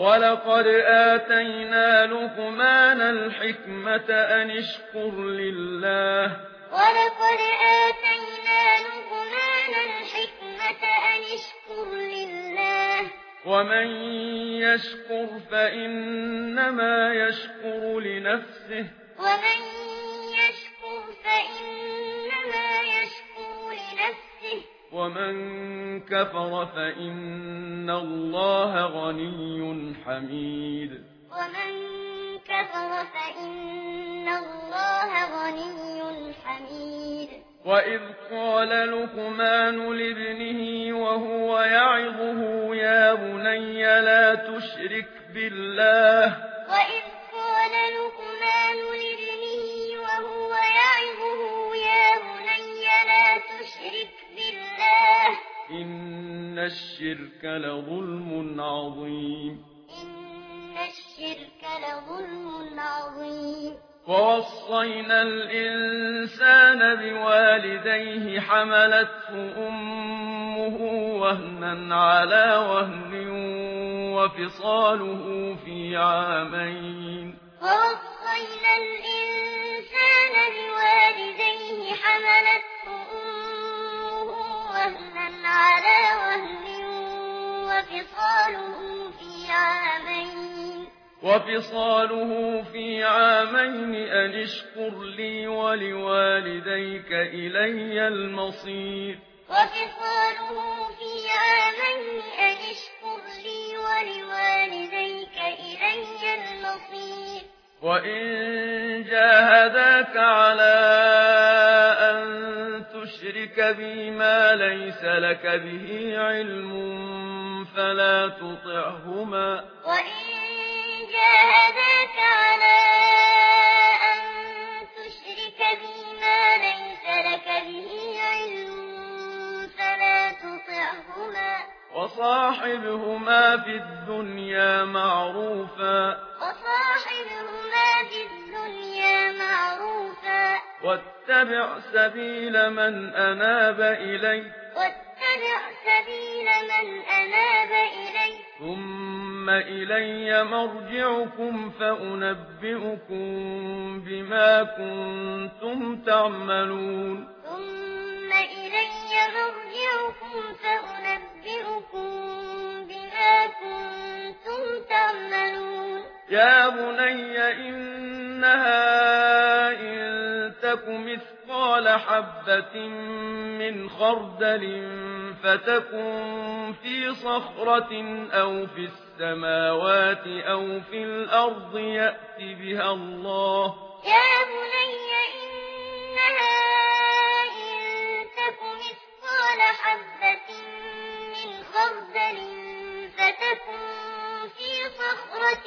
وَلَقَدْ آتَيْنَا لُقْمَانَ الْحِكْمَةَ أَنِ اشْكُرْ لِلَّهِ وَلَقَدْ آتَيْنَا لُقْمَانَ الْحِكْمَةَ أَنِ اشْكُرْ لِلَّهِ وَمَن يَشْكُرْ فَإِنَّمَا يَشْكُرُ لِنَفْسِهِ وَمَن يَشْكُرْ فَإِنَّمَا ومن كفر فإن الله غني حميد ومن كفر فإن الله غني حميد وإذ قال لقمان لابنه وهو يعظه يا بني لا تشرك بالله وإذ قال لقمان لابنه الشرك لظلم عظيم. إن الشرك لظلم عظيم. ووصينا الإنسان بوالديه حملته أمه وهنا على وهن وفصاله في عامين. ووصينا الإنسان بوالديه وفصاله في عامين. في عامين أن اشكر لي ولوالديك إلي المصير. وفصاله في عامين أن اشكر لي ولوالديك إلي المصير. وإن جاهداك على أَن تشرك بما ليس لك به علم فلا تطعهما. وإن جاهداك على أن تشرك بما ليس لك به علم فلا تطعهما. وصاحبهما في الدنيا معروفا. وصاحبهما في الدنيا معروفا. واتبع سبيل من أناب إليه سبيل من أناب إلي. ثم إلي مرجعكم فأنبئكم بما كنتم تعملون. ثم إلي مرجعكم فأنبئكم بما كنتم تعملون. يا بني إنها إن تكمث مثقال حبة من خردل فتكن في صخرة أو في السماوات أو في الأرض يأتي بها الله. يا بني إنها إن تك مثقال حبة من خردل فتكن في صخرة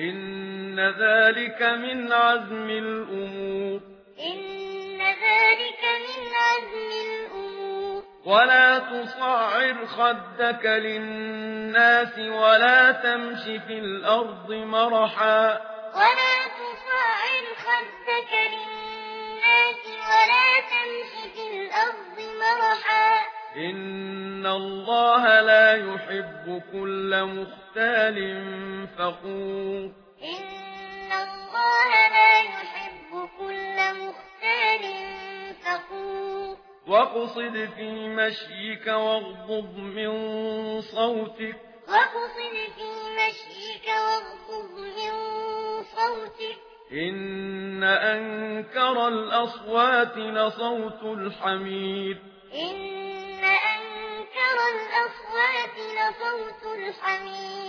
إن ذلك من عزم الأمور إن ذلك من عزم الأمور ولا تصعر خدك للناس ولا تمشي في الأرض مرحا ولا تصعر خدك للناس ولا تمشي في الأرض مرحا إن الله لا يحب كل مختال فخور واقصد في مشيك واغضب من صوتك واقصد في مشيك واغضب من صوتك إن أنكر الأصوات لصوت الحمير إن أنكر الأصوات لصوت الحمير